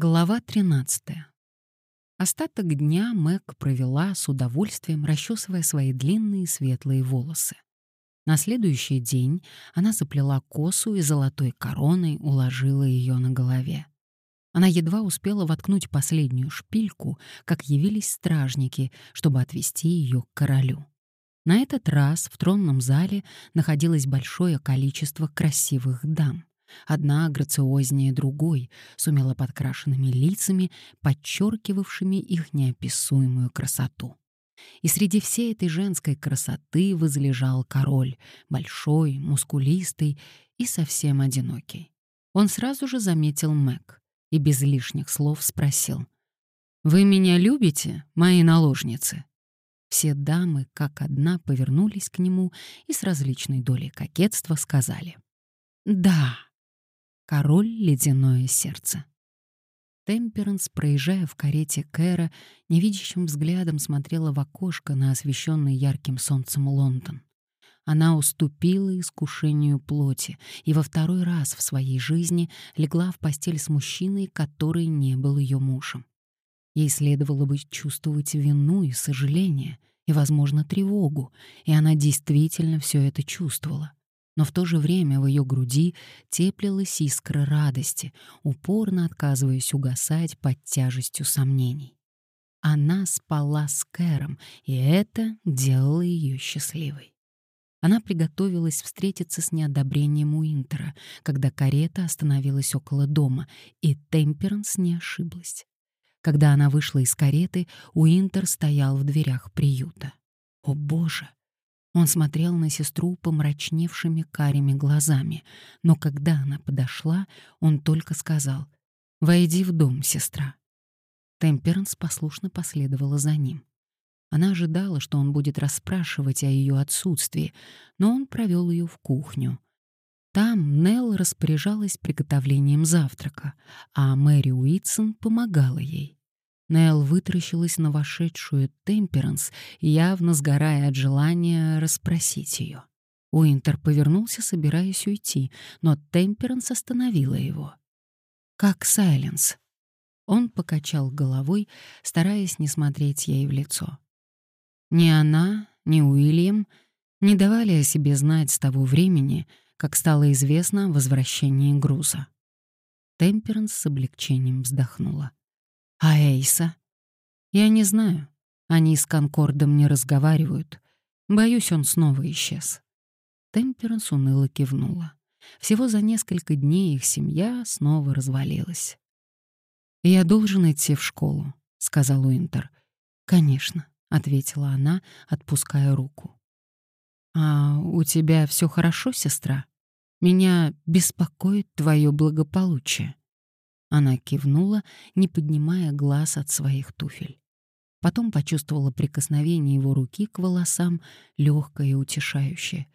Глава 13. Остаток дня Мэг провела с удовольствием, расчесывая свои длинные светлые волосы. На следующий день она заплела косу и золотой короной уложила ее на голове. Она едва успела воткнуть последнюю шпильку, как явились стражники, чтобы отвести ее к королю. На этот раз в тронном зале находилось большое количество красивых дам. Одна грациознее другой, с умело подкрашенными лицами, подчеркивавшими их неописуемую красоту. И среди всей этой женской красоты возлежал король, большой, мускулистый и совсем одинокий. Он сразу же заметил Мэг и без лишних слов спросил. «Вы меня любите, мои наложницы?» Все дамы, как одна, повернулись к нему и с различной долей кокетства сказали. «Да». Король — ледяное сердце. Темперанс, проезжая в карете Кэра, невидящим взглядом смотрела в окошко на освещенный ярким солнцем Лондон. Она уступила искушению плоти и во второй раз в своей жизни легла в постель с мужчиной, который не был ее мужем. Ей следовало бы чувствовать вину и сожаление, и, возможно, тревогу, и она действительно все это чувствовала но в то же время в ее груди теплилась искра радости, упорно отказываясь угасать под тяжестью сомнений. Она спала с Кэром, и это делало ее счастливой. Она приготовилась встретиться с неодобрением Уинтера, когда карета остановилась около дома, и Темперанс не ошиблась. Когда она вышла из кареты, Уинтер стоял в дверях приюта. О боже! Он смотрел на сестру помрачневшими карими глазами, но когда она подошла, он только сказал «Войди в дом, сестра». Темперанс послушно последовала за ним. Она ожидала, что он будет расспрашивать о ее отсутствии, но он провел ее в кухню. Там Нелл распоряжалась приготовлением завтрака, а Мэри Уитсон помогала ей. Нел вытаращилась на вошедшую Темперанс, явно сгорая от желания расспросить ее. Уинтер повернулся, собираясь уйти, но Темперанс остановила его. «Как Сайленс?» Он покачал головой, стараясь не смотреть ей в лицо. Ни она, ни Уильям не давали о себе знать с того времени, как стало известно о возвращении груза. Темперанс с облегчением вздохнула. А Эйса? Я не знаю. Они с Конкордом не разговаривают. Боюсь, он снова исчез. Темперанс уныло кивнула. Всего за несколько дней их семья снова развалилась. «Я должен идти в школу», — сказал Уинтер. «Конечно», — ответила она, отпуская руку. «А у тебя все хорошо, сестра? Меня беспокоит твое благополучие». Она кивнула, не поднимая глаз от своих туфель. Потом почувствовала прикосновение его руки к волосам, легкое и утешающее.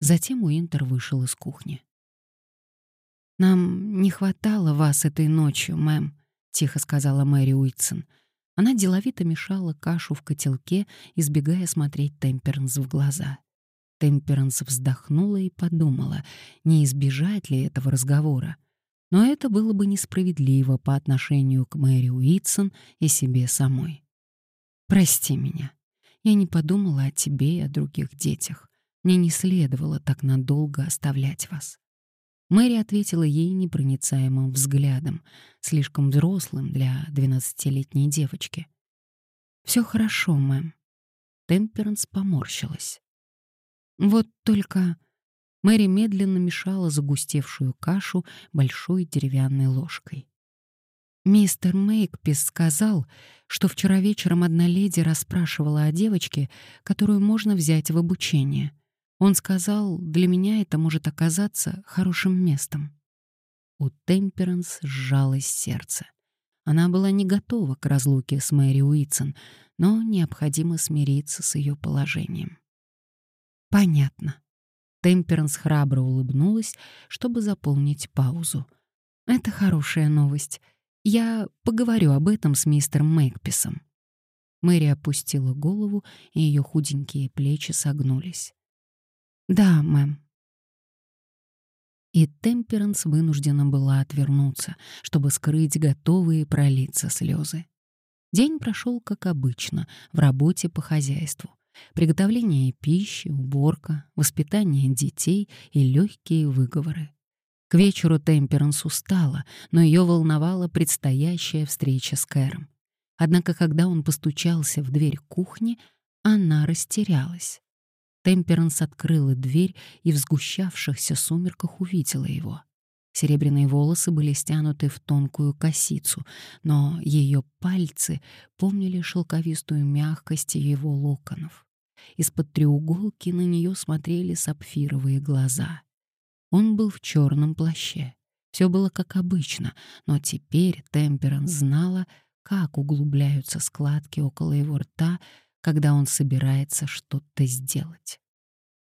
Затем Уинтер вышел из кухни. «Нам не хватало вас этой ночью, мэм», — тихо сказала Мэри Уитсон. Она деловито мешала кашу в котелке, избегая смотреть Темперанс в глаза. Темперанс вздохнула и подумала, не избежать ли этого разговора. Но это было бы несправедливо по отношению к Мэри Уитсон и себе самой. «Прости меня. Я не подумала о тебе и о других детях. Мне не следовало так надолго оставлять вас». Мэри ответила ей непроницаемым взглядом, слишком взрослым для двенадцатилетней девочки. «Все хорошо, мэм». Темперанс поморщилась. «Вот только Мэри медленно мешала загустевшую кашу большой деревянной ложкой. Мистер Мейкпис сказал, что вчера вечером одна леди расспрашивала о девочке, которую можно взять в обучение. Он сказал, для меня это может оказаться хорошим местом. У Темперанс сжалось сердце. Она была не готова к разлуке с Мэри Уитсон, но необходимо смириться с ее положением. «Понятно», Темперанс храбро улыбнулась, чтобы заполнить паузу. «Это хорошая новость. Я поговорю об этом с мистером Мэкписом». Мэри опустила голову, и ее худенькие плечи согнулись. «Да, мэм», И Темперанс вынуждена была отвернуться, чтобы скрыть готовые пролиться слезы. День прошел как обычно, в работе по хозяйству. Приготовление пищи, уборка, воспитание детей и легкие выговоры. К вечеру Темперанс устала, но ее волновала предстоящая встреча с Кэром. Однако, когда он постучался в дверь кухни, она растерялась. Темперанс открыла дверь и в сгущавшихся сумерках увидела его. Серебряные волосы были стянуты в тонкую косицу, но ее пальцы помнили шелковистую мягкость его локонов. Из-под треуголки на нее смотрели сапфировые глаза. Он был в черном плаще. Все было как обычно, но теперь Темперанс знала, как углубляются складки около его рта, когда он собирается что-то сделать.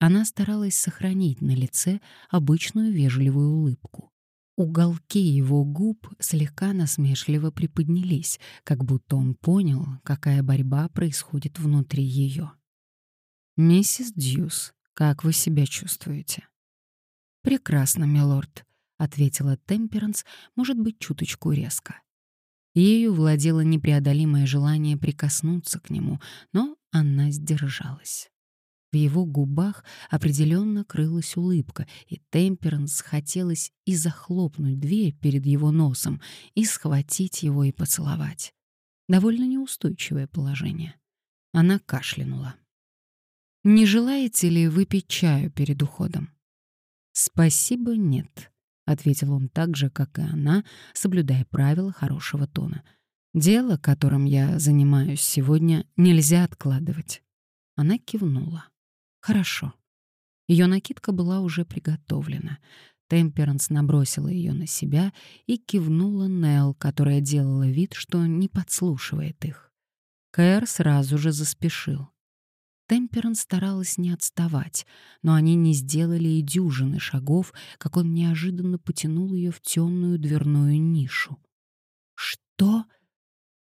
Она старалась сохранить на лице обычную вежливую улыбку. Уголки его губ слегка насмешливо приподнялись, как будто он понял, какая борьба происходит внутри ее. «Миссис Дьюс, как вы себя чувствуете?» «Прекрасно, милорд», — ответила Темперанс, может быть, чуточку резко. Ею владело непреодолимое желание прикоснуться к нему, но она сдержалась. В его губах определенно крылась улыбка, и Темперанс хотелось и захлопнуть дверь перед его носом, и схватить его и поцеловать. Довольно неустойчивое положение. Она кашлянула. «Не желаете ли выпить чаю перед уходом?» «Спасибо, нет», — ответил он так же, как и она, соблюдая правила хорошего тона. «Дело, которым я занимаюсь сегодня, нельзя откладывать». Она кивнула. «Хорошо». Ее накидка была уже приготовлена. Темперанс набросила ее на себя и кивнула Нелл, которая делала вид, что не подслушивает их. Кэр сразу же заспешил. Темперан старалась не отставать, но они не сделали и дюжины шагов, как он неожиданно потянул ее в темную дверную нишу. «Что?»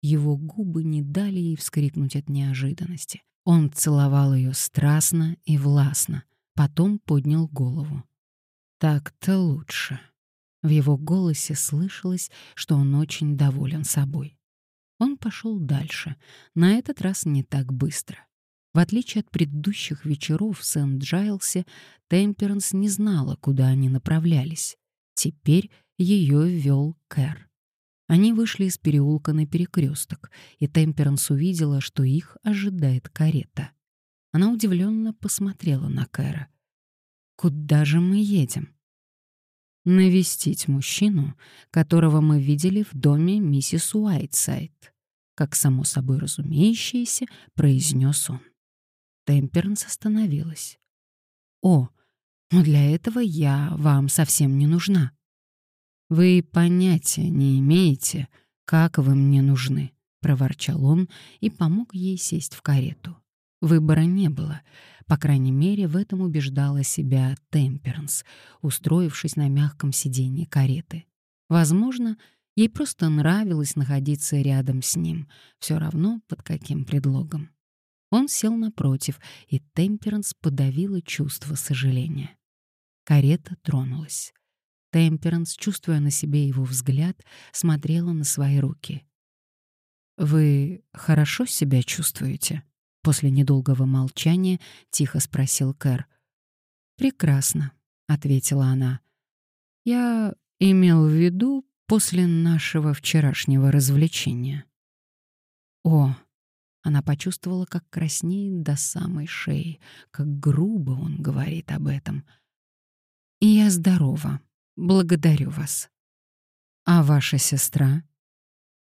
Его губы не дали ей вскрикнуть от неожиданности. Он целовал ее страстно и властно, потом поднял голову. «Так-то лучше». В его голосе слышалось, что он очень доволен собой. Он пошел дальше, на этот раз не так быстро. В отличие от предыдущих вечеров в Сент-Джайлсе, Темперанс не знала, куда они направлялись. Теперь ее вел Кэр. Они вышли из переулка на перекресток, и Темперанс увидела, что их ожидает карета. Она удивленно посмотрела на Кэра. «Куда же мы едем?» «Навестить мужчину, которого мы видели в доме миссис Уайтсайд», как само собой разумеющееся, произнес он. Темперанс остановилась. «О, но для этого я вам совсем не нужна. Вы понятия не имеете, как вы мне нужны», — проворчал он и помог ей сесть в карету. Выбора не было. По крайней мере, в этом убеждала себя Темперанс, устроившись на мягком сиденье кареты. Возможно, ей просто нравилось находиться рядом с ним, все равно под каким предлогом. Он сел напротив, и Темперанс подавила чувство сожаления. Карета тронулась. Темперанс, чувствуя на себе его взгляд, смотрела на свои руки. «Вы хорошо себя чувствуете?» После недолгого молчания тихо спросил Кэр. «Прекрасно», — ответила она. «Я имел в виду после нашего вчерашнего развлечения». «О, она почувствовала, как краснеет до самой шеи, как грубо он говорит об этом. «И я здорова. Благодарю вас». «А ваша сестра?»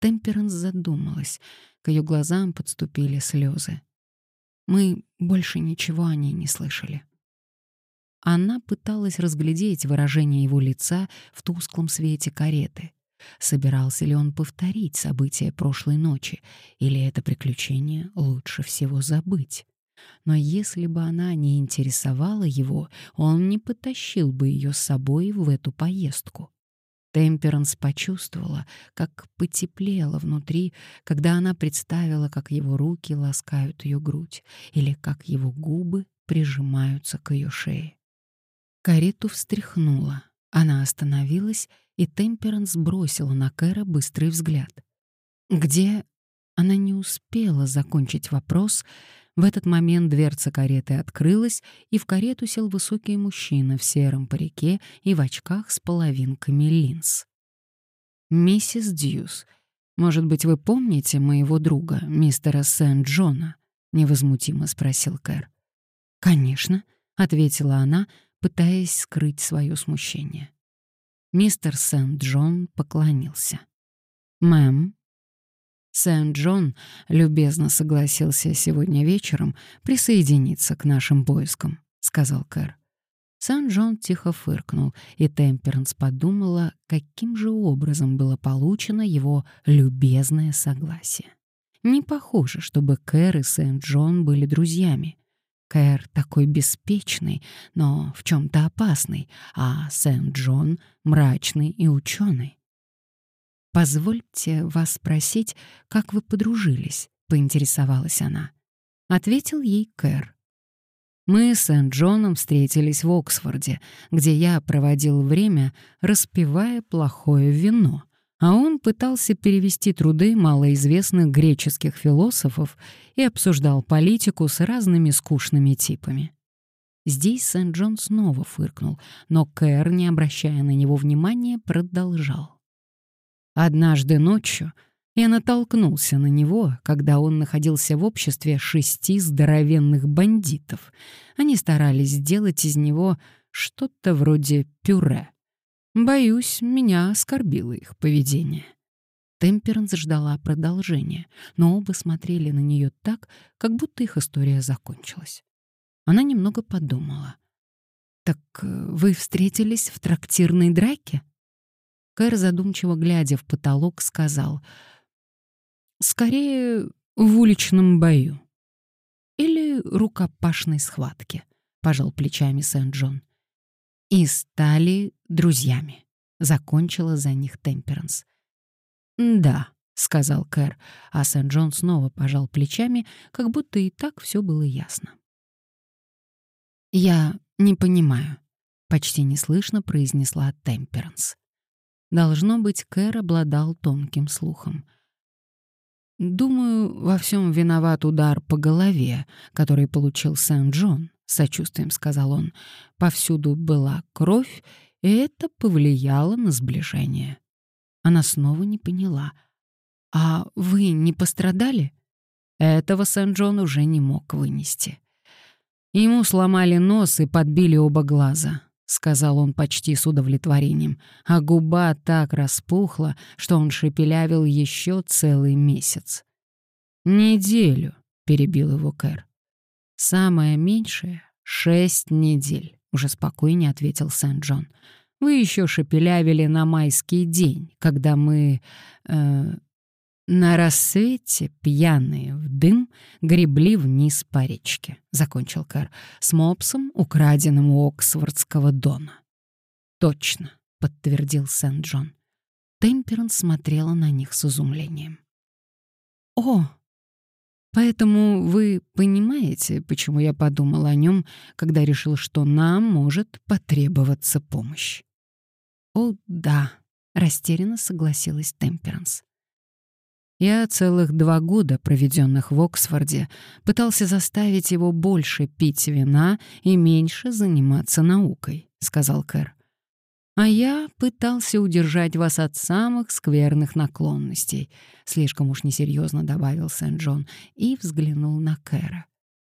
Темперанс задумалась. К ее глазам подступили слезы. Мы больше ничего о ней не слышали. Она пыталась разглядеть выражение его лица в тусклом свете кареты. Собирался ли он повторить события прошлой ночи, или это приключение лучше всего забыть? Но если бы она не интересовала его, он не потащил бы ее с собой в эту поездку. Темперанс почувствовала, как потеплело внутри, когда она представила, как его руки ласкают ее грудь или как его губы прижимаются к ее шее. Карету встряхнуло. Она остановилась, и Темперанс бросила на Кэра быстрый взгляд. «Где...» Она не успела закончить вопрос. В этот момент дверца кареты открылась, и в карету сел высокий мужчина в сером парике и в очках с половинками линз. «Миссис Дьюс, может быть, вы помните моего друга, мистера Сент-Джона?» — невозмутимо спросил Кэр. «Конечно», — ответила она, пытаясь скрыть свое смущение. Мистер Сент-Джон поклонился. «Мэм». Сент-Джон любезно согласился сегодня вечером присоединиться к нашим поискам, сказал Кэр. Сан-Джон тихо фыркнул, и Темперанс подумала, каким же образом было получено его любезное согласие. Не похоже, чтобы Кэр и Сент-Джон были друзьями. Кэр такой беспечный, но в чем-то опасный, а Сент-Джон мрачный и ученый. «Позвольте вас спросить, как вы подружились?» — поинтересовалась она. Ответил ей Кэр. Мы с Сент-Джоном встретились в Оксфорде, где я проводил время, распивая плохое вино, а он пытался перевести труды малоизвестных греческих философов и обсуждал политику с разными скучными типами. Здесь Сент-Джон снова фыркнул, но Кэр, не обращая на него внимания, продолжал. Однажды ночью я натолкнулся на него, когда он находился в обществе шести здоровенных бандитов. Они старались сделать из него что-то вроде пюре. Боюсь, меня оскорбило их поведение. Темперанс ждала продолжения, но оба смотрели на нее так, как будто их история закончилась. Она немного подумала. «Так э, вы встретились в трактирной драке?» Кэр, задумчиво глядя в потолок, сказал. «Скорее, в уличном бою. Или рукопашной схватке», — пожал плечами Сент-Джон и стали друзьями. Закончила за них Темперанс. «Да», — сказал Кэр, а Сент-Джон снова пожал плечами, как будто и так все было ясно. «Я не понимаю», — почти неслышно произнесла Темперанс. Должно быть, Кэр обладал тонким слухом. «Думаю, во всем виноват удар по голове, который получил Сент-Джон сочувствием сказал он. Повсюду была кровь, и это повлияло на сближение. Она снова не поняла. «А вы не пострадали?» Этого Сент-Джон уже не мог вынести. Ему сломали нос и подбили оба глаза, сказал он почти с удовлетворением, а губа так распухла, что он шепелявил еще целый месяц. «Неделю», — перебил его Кэр. «Самое меньшее — шесть недель», — уже спокойнее ответил Сент-Джон. «Вы еще шепелявили на майский день, когда мы...» э, «На рассвете, пьяные в дым, гребли вниз по речке», — закончил Кэр, «с мопсом, украденным у Оксфордского дона». «Точно», — подтвердил Сент-Джон. Темперан смотрела на них с изумлением. «О!» Поэтому вы понимаете, почему я подумал о нем, когда решил, что нам может потребоваться помощь. О, да, растерянно согласилась Темперанс. Я целых два года, проведенных в Оксфорде, пытался заставить его больше пить вина и меньше заниматься наукой, сказал Кэр. А я пытался удержать вас от самых скверных наклонностей, слишком уж несерьезно добавил Сент-Джон и взглянул на Кэра.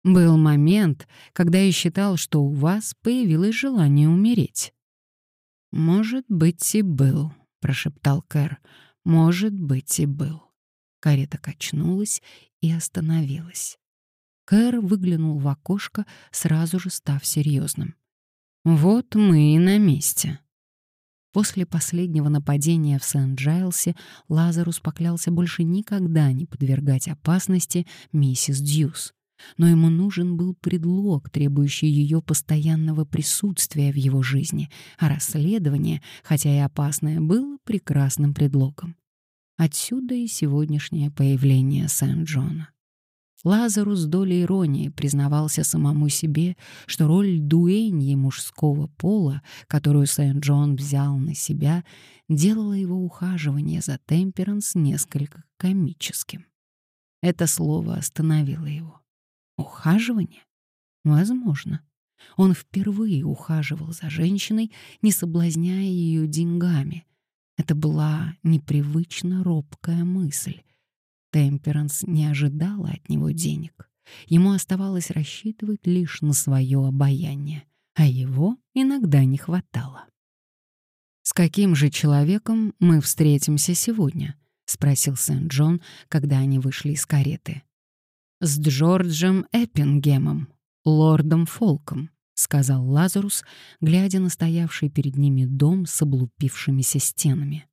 Был момент, когда я считал, что у вас появилось желание умереть. Может быть и был, прошептал Кэр. Может быть и был. Карета качнулась и остановилась. Кэр выглянул в окошко, сразу же став серьезным. Вот мы и на месте. После последнего нападения в Сент-Джайлсе Лазарус поклялся больше никогда не подвергать опасности миссис Дьюс. Но ему нужен был предлог, требующий ее постоянного присутствия в его жизни, а расследование, хотя и опасное, было прекрасным предлогом. Отсюда и сегодняшнее появление Сент-Джона. Лазарус с долей иронии признавался самому себе, что роль дуэньи мужского пола, которую Сент-Джон взял на себя, делала его ухаживание за Темперанс несколько комическим. Это слово остановило его. Ухаживание? Возможно. Он впервые ухаживал за женщиной, не соблазняя ее деньгами. Это была непривычно робкая мысль. Темперанс не ожидала от него денег. Ему оставалось рассчитывать лишь на свое обаяние, а его иногда не хватало. «С каким же человеком мы встретимся сегодня?» — спросил Сент-Джон, когда они вышли из кареты. «С Джорджем Эппингемом, лордом Фолком», — сказал Лазарус, глядя на стоявший перед ними дом с облупившимися стенами.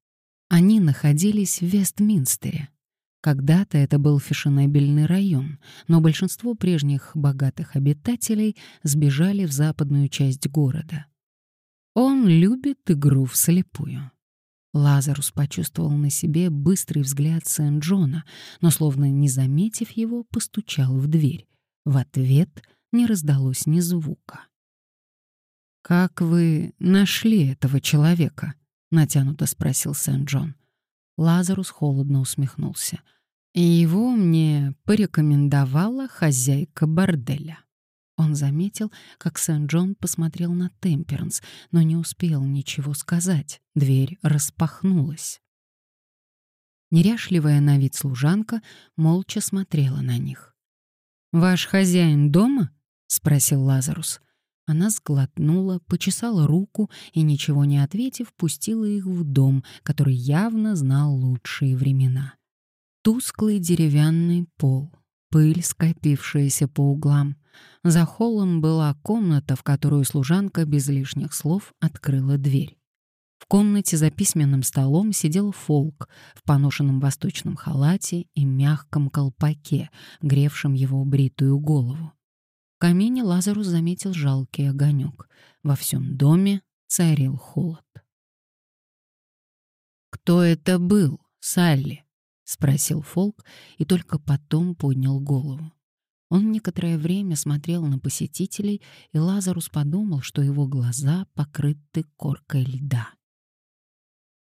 Они находились в Вестминстере. Когда-то это был фешенебельный район, но большинство прежних богатых обитателей сбежали в западную часть города. Он любит игру вслепую. Лазарус почувствовал на себе быстрый взгляд Сент-Джона, но, словно не заметив его, постучал в дверь. В ответ не раздалось ни звука. «Как вы нашли этого человека?» — натянуто спросил Сент-Джон. Лазарус холодно усмехнулся. «И его мне порекомендовала хозяйка борделя». Он заметил, как Сент-Джон посмотрел на Темперанс, но не успел ничего сказать. Дверь распахнулась. Неряшливая на вид служанка молча смотрела на них. «Ваш хозяин дома?» — спросил Лазарус. Она сглотнула, почесала руку и, ничего не ответив, пустила их в дом, который явно знал лучшие времена. Тусклый деревянный пол, пыль, скопившаяся по углам. За холлом была комната, в которую служанка без лишних слов открыла дверь. В комнате за письменным столом сидел Фолк в поношенном восточном халате и мягком колпаке, гревшем его бритую голову камине Лазарус заметил жалкий огонек. Во всем доме царил холод. «Кто это был, Салли?» — спросил Фолк и только потом поднял голову. Он некоторое время смотрел на посетителей, и Лазарус подумал, что его глаза покрыты коркой льда.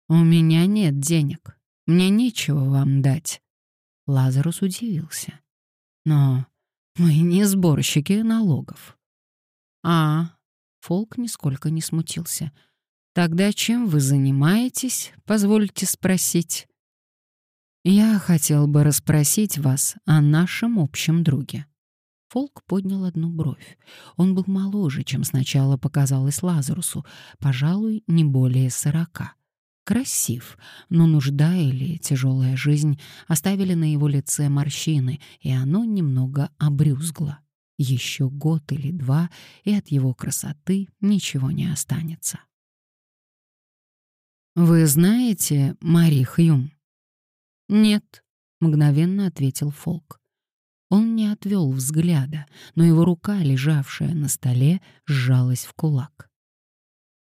«У меня нет денег. Мне нечего вам дать». Лазарус удивился. «Но мы не сборщики налогов. А, Фолк нисколько не смутился. Тогда чем вы занимаетесь, позвольте спросить? Я хотел бы расспросить вас о нашем общем друге. Фолк поднял одну бровь. Он был моложе, чем сначала показалось Лазарусу, пожалуй, не более сорока красив, но нужда или тяжелая жизнь оставили на его лице морщины, и оно немного обрюзгло. Еще год или два, и от его красоты ничего не останется. «Вы знаете Мари Хьюм?» «Нет», — мгновенно ответил Фолк. Он не отвел взгляда, но его рука, лежавшая на столе, сжалась в кулак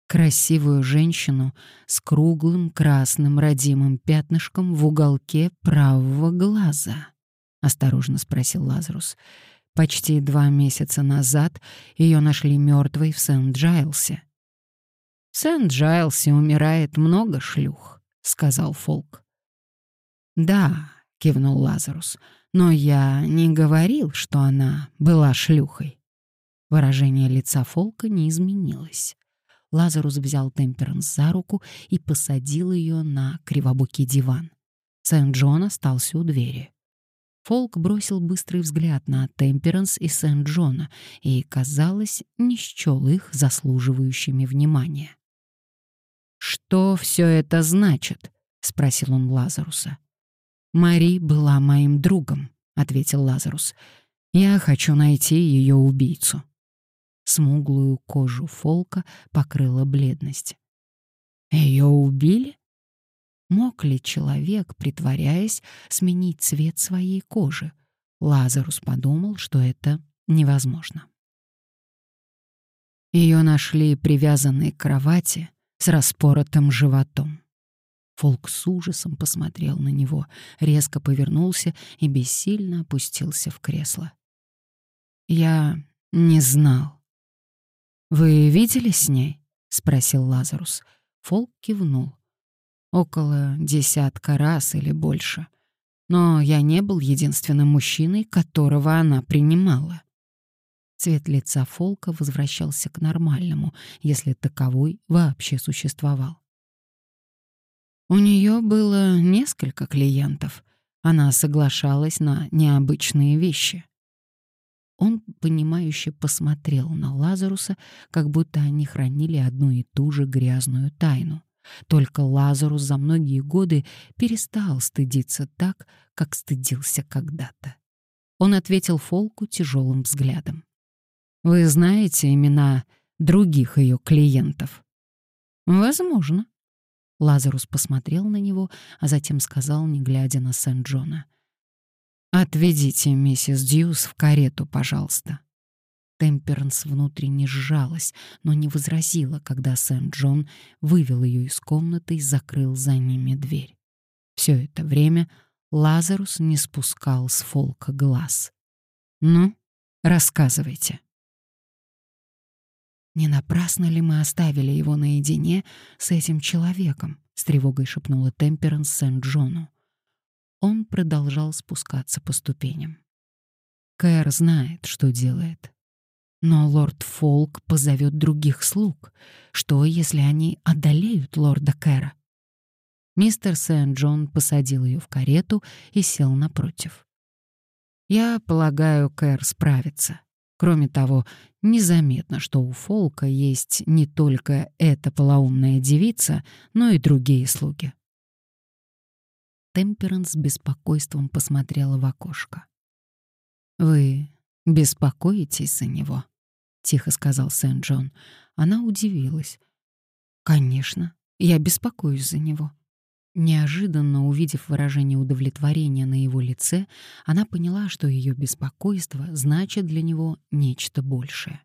красивую женщину с круглым красным родимым пятнышком в уголке правого глаза? осторожно спросил Лазарус. Почти два месяца назад ее нашли мертвой в Сент-Джайлсе. В Сент-Джайлсе умирает много шлюх, сказал Фолк. Да, кивнул Лазарус. Но я не говорил, что она была шлюхой. Выражение лица Фолка не изменилось. Лазарус взял Темперанс за руку и посадил ее на кривобокий диван. Сент-Джон остался у двери. Фолк бросил быстрый взгляд на Темперанс и Сент-Джона и, казалось, не счел их заслуживающими внимания. «Что все это значит?» — спросил он Лазаруса. «Мари была моим другом», — ответил Лазарус. «Я хочу найти ее убийцу». Смуглую кожу Фолка покрыла бледность. Ее убили? Мог ли человек, притворяясь, сменить цвет своей кожи? Лазарус подумал, что это невозможно. Ее нашли привязанной к кровати с распоротым животом. Фолк с ужасом посмотрел на него, резко повернулся и бессильно опустился в кресло. «Я не знал». «Вы видели с ней?» — спросил Лазарус. Фолк кивнул. «Около десятка раз или больше. Но я не был единственным мужчиной, которого она принимала». Цвет лица Фолка возвращался к нормальному, если таковой вообще существовал. У нее было несколько клиентов. Она соглашалась на необычные вещи. Он, понимающе посмотрел на Лазаруса, как будто они хранили одну и ту же грязную тайну. Только Лазарус за многие годы перестал стыдиться так, как стыдился когда-то. Он ответил Фолку тяжелым взглядом. «Вы знаете имена других ее клиентов?» «Возможно», Лазарус посмотрел на него, а затем сказал, не глядя на Сент-Джона. «Отведите миссис Дьюс в карету, пожалуйста». Темперанс внутренне сжалась, но не возразила, когда Сент-Джон вывел ее из комнаты и закрыл за ними дверь. Все это время Лазарус не спускал с Фолка глаз. «Ну, рассказывайте». «Не напрасно ли мы оставили его наедине с этим человеком?» — с тревогой шепнула Темперанс Сент-Джону. Он продолжал спускаться по ступеням. Кэр знает, что делает. Но лорд Фолк позовет других слуг. Что, если они одолеют лорда Кэра? Мистер Сент-Джон посадил ее в карету и сел напротив. «Я полагаю, Кэр справится. Кроме того, незаметно, что у Фолка есть не только эта полоумная девица, но и другие слуги. Темперанс с беспокойством посмотрела в окошко. «Вы беспокоитесь за него?» — тихо сказал Сент-Джон. Она удивилась. «Конечно, я беспокоюсь за него. Неожиданно увидев выражение удовлетворения на его лице, она поняла, что ее беспокойство значит для него нечто большее.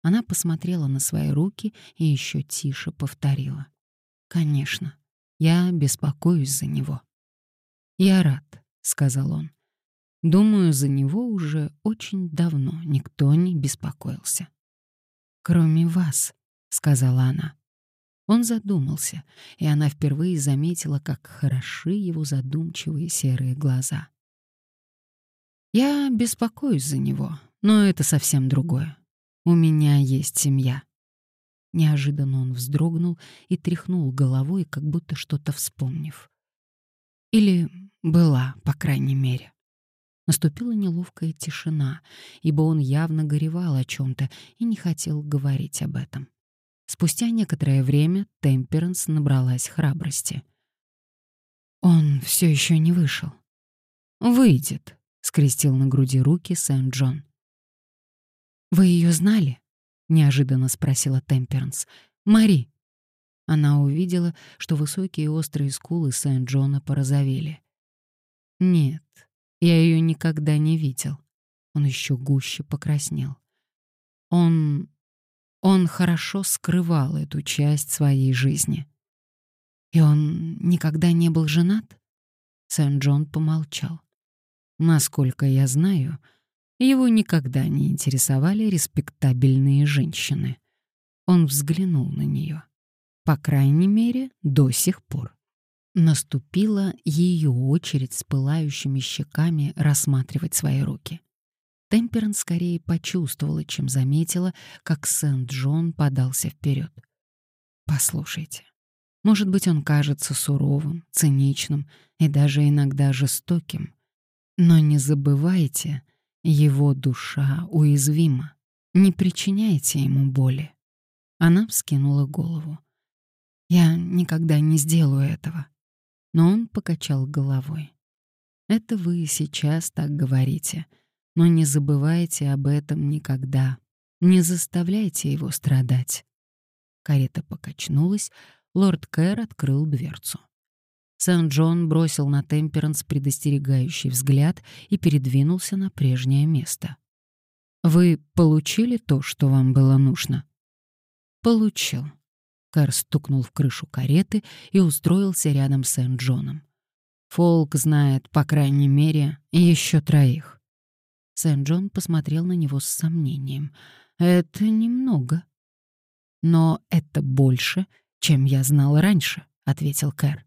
Она посмотрела на свои руки и еще тише повторила. «Конечно, я беспокоюсь за него». «Я рад», — сказал он. «Думаю, за него уже очень давно никто не беспокоился». «Кроме вас», — сказала она. Он задумался, и она впервые заметила, как хороши его задумчивые серые глаза. «Я беспокоюсь за него, но это совсем другое. У меня есть семья». Неожиданно он вздрогнул и тряхнул головой, как будто что-то вспомнив. Или была, по крайней мере. Наступила неловкая тишина, ибо он явно горевал о чем-то и не хотел говорить об этом. Спустя некоторое время Темперанс набралась храбрости. «Он все еще не вышел». «Выйдет», — скрестил на груди руки Сент-Джон. «Вы ее знали?» — неожиданно спросила Темперанс. «Мари». Она увидела, что высокие острые скулы Сент-Джона порозовели. «Нет, я ее никогда не видел». Он еще гуще покраснел. «Он он хорошо скрывал эту часть своей жизни. И он никогда не был женат? Сент-Джон помолчал. Насколько я знаю, его никогда не интересовали респектабельные женщины. Он взглянул на нее. По крайней мере, до сих пор. Наступила ее очередь с пылающими щеками рассматривать свои руки. Темперан скорее почувствовала, чем заметила, как Сент-Джон подался вперед. «Послушайте, может быть, он кажется суровым, циничным и даже иногда жестоким. Но не забывайте, его душа уязвима. Не причиняйте ему боли». Она вскинула голову. «Я никогда не сделаю этого». Но он покачал головой. «Это вы сейчас так говорите». Но не забывайте об этом никогда. Не заставляйте его страдать. Карета покачнулась, лорд Кэр открыл дверцу. Сент-Джон бросил на Темперанс предостерегающий взгляд и передвинулся на прежнее место. «Вы получили то, что вам было нужно?» «Получил. Кэр стукнул в крышу кареты и устроился рядом с Сент-Джоном. Фолк знает, по крайней мере, еще троих. Сент-Джон посмотрел на него с сомнением. «Это немного». «Но это больше, чем я знал раньше», — ответил Кэр.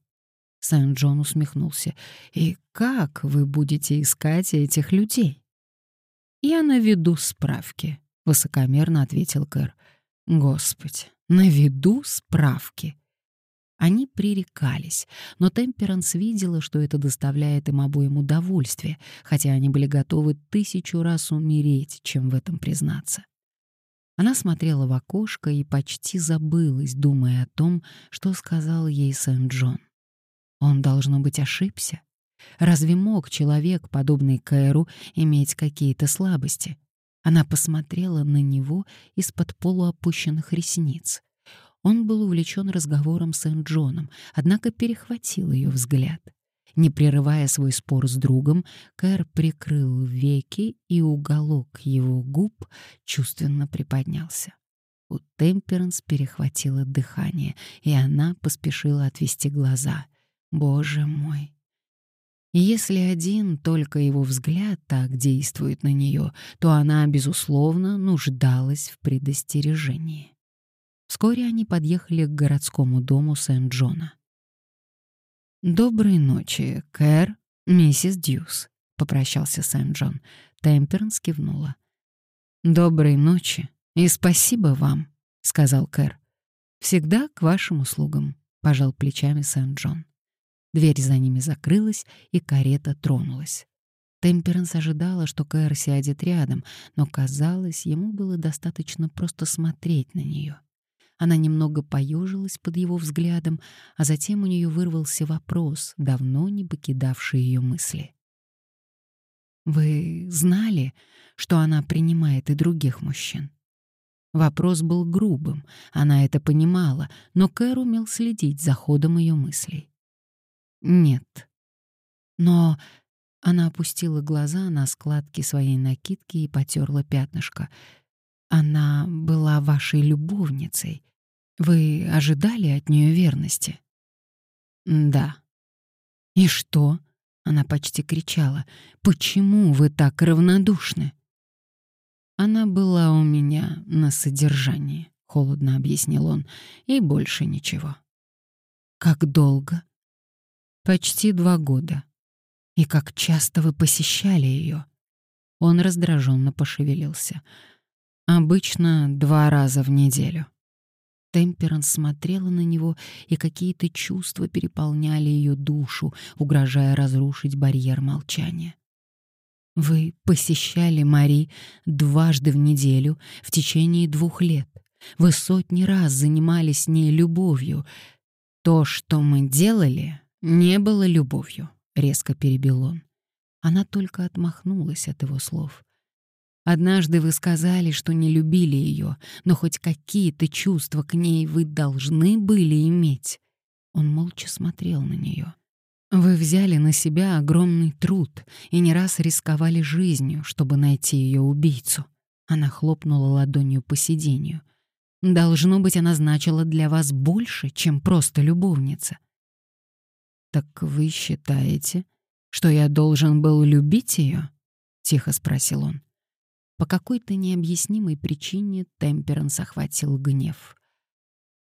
Сент-Джон усмехнулся. «И как вы будете искать этих людей?» «Я наведу справки», — высокомерно ответил Кэр. «Господи, наведу справки». Они пререкались, но Темперанс видела, что это доставляет им обоим удовольствие, хотя они были готовы тысячу раз умереть, чем в этом признаться. Она смотрела в окошко и почти забылась, думая о том, что сказал ей Сент-Джон. Он, должно быть, ошибся. Разве мог человек, подобный Кэру, иметь какие-то слабости? Она посмотрела на него из-под полуопущенных ресниц. Он был увлечен разговором с Сент-Джоном, однако перехватил ее взгляд. Не прерывая свой спор с другом, Кэр прикрыл веки, и уголок его губ чувственно приподнялся. У Темперанс перехватило дыхание, и она поспешила отвести глаза — Боже мой! Если один только его взгляд так действует на нее, то она, безусловно, нуждалась в предостережении. Вскоре они подъехали к городскому дому Сент-Джона. «Доброй ночи, Кэр, миссис Дьюс», — попрощался Сент-Джон. Темперанс кивнула. «Доброй ночи и спасибо вам», — сказал Кэр. «Всегда к вашим услугам», — пожал плечами Сент-Джон. Дверь за ними закрылась, и карета тронулась. Темперанс ожидала, что Кэр сядет рядом, но, казалось, ему было достаточно просто смотреть на нее. Она немного поежилась под его взглядом, а затем у нее вырвался вопрос, давно не покидавший ее мысли. «Вы знали, что она принимает и других мужчин?» Вопрос был грубым, она это понимала, но Кэр умел следить за ходом ее мыслей. Нет. Но она опустила глаза на складки своей накидки и потерла пятнышко. Она была вашей любовницей. Вы ожидали от нее верности? Да. И что? Она почти кричала. Почему вы так равнодушны? Она была у меня на содержании, холодно объяснил он, и больше ничего. Как долго? Почти два года. И как часто вы посещали ее? Он раздраженно пошевелился. Обычно два раза в неделю. Темперанс смотрела на него, и какие-то чувства переполняли ее душу, угрожая разрушить барьер молчания. Вы посещали Мари дважды в неделю в течение двух лет. Вы сотни раз занимались с ней любовью. То, что мы делали, «Не было любовью», — резко перебил он. Она только отмахнулась от его слов. «Однажды вы сказали, что не любили ее, но хоть какие-то чувства к ней вы должны были иметь». Он молча смотрел на нее. «Вы взяли на себя огромный труд и не раз рисковали жизнью, чтобы найти ее убийцу». Она хлопнула ладонью по сиденью. «Должно быть, она значила для вас больше, чем просто любовница». «Так вы считаете, что я должен был любить ее?» — тихо спросил он. По какой-то необъяснимой причине Темперанс охватил гнев.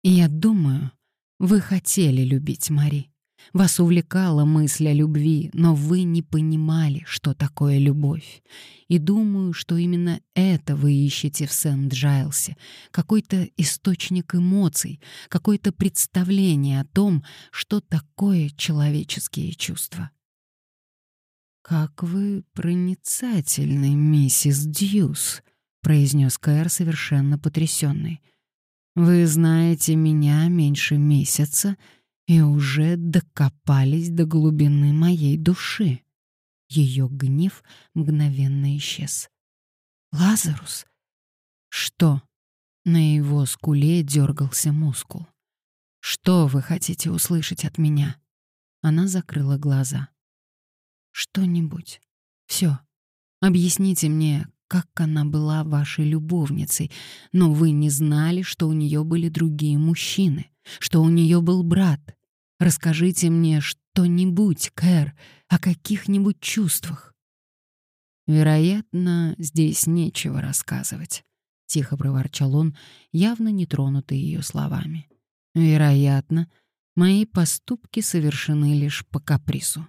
«Я думаю, вы хотели любить Мари. Вас увлекала мысль о любви, но вы не понимали, что такое любовь. И думаю, что именно это вы ищете в Сент-Джайлсе. Какой-то источник эмоций, какое-то представление о том, что такое человеческие чувства. «Как вы проницательны, миссис Дьюс», — произнес Кэр совершенно потрясенный. «Вы знаете меня меньше месяца и уже докопались до глубины моей души. Ее гнев мгновенно исчез. «Лазарус!» «Что?» На его скуле дергался мускул. «Что вы хотите услышать от меня?» Она закрыла глаза. «Что-нибудь. Все. Объясните мне, как она была вашей любовницей, но вы не знали, что у нее были другие мужчины, что у нее был брат. Расскажите мне что-нибудь, Кэр, о каких-нибудь чувствах. Вероятно, здесь нечего рассказывать, тихо проворчал он, явно не тронутый ее словами. Вероятно, мои поступки совершены лишь по капризу.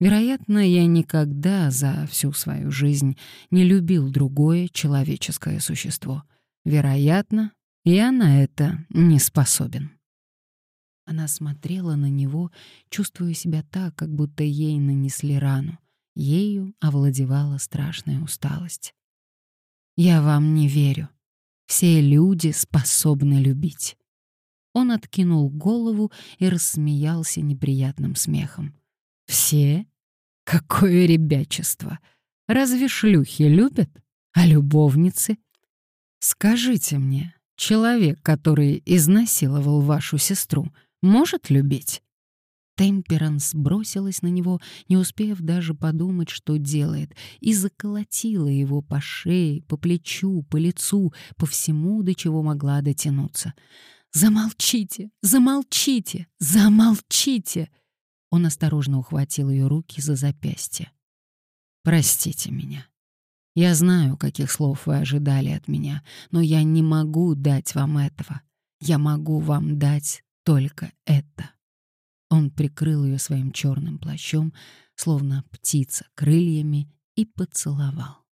Вероятно, я никогда за всю свою жизнь не любил другое человеческое существо. Вероятно, я на это не способен. Она смотрела на него, чувствуя себя так, как будто ей нанесли рану. Ею овладевала страшная усталость. «Я вам не верю. Все люди способны любить». Он откинул голову и рассмеялся неприятным смехом. Все? Какое ребячество! Разве шлюхи любят? А любовницы? Скажите мне, человек, который изнасиловал вашу сестру, может любить? Темперанс бросилась на него, не успев даже подумать, что делает, и заколотила его по шее, по плечу, по лицу, по всему, до чего могла дотянуться. «Замолчите! Замолчите! Замолчите!» Он осторожно ухватил ее руки за запястье. «Простите меня. Я знаю, каких слов вы ожидали от меня, но я не могу дать вам этого. Я могу вам дать только это». Он прикрыл ее своим черным плащом, словно птица крыльями, и поцеловал.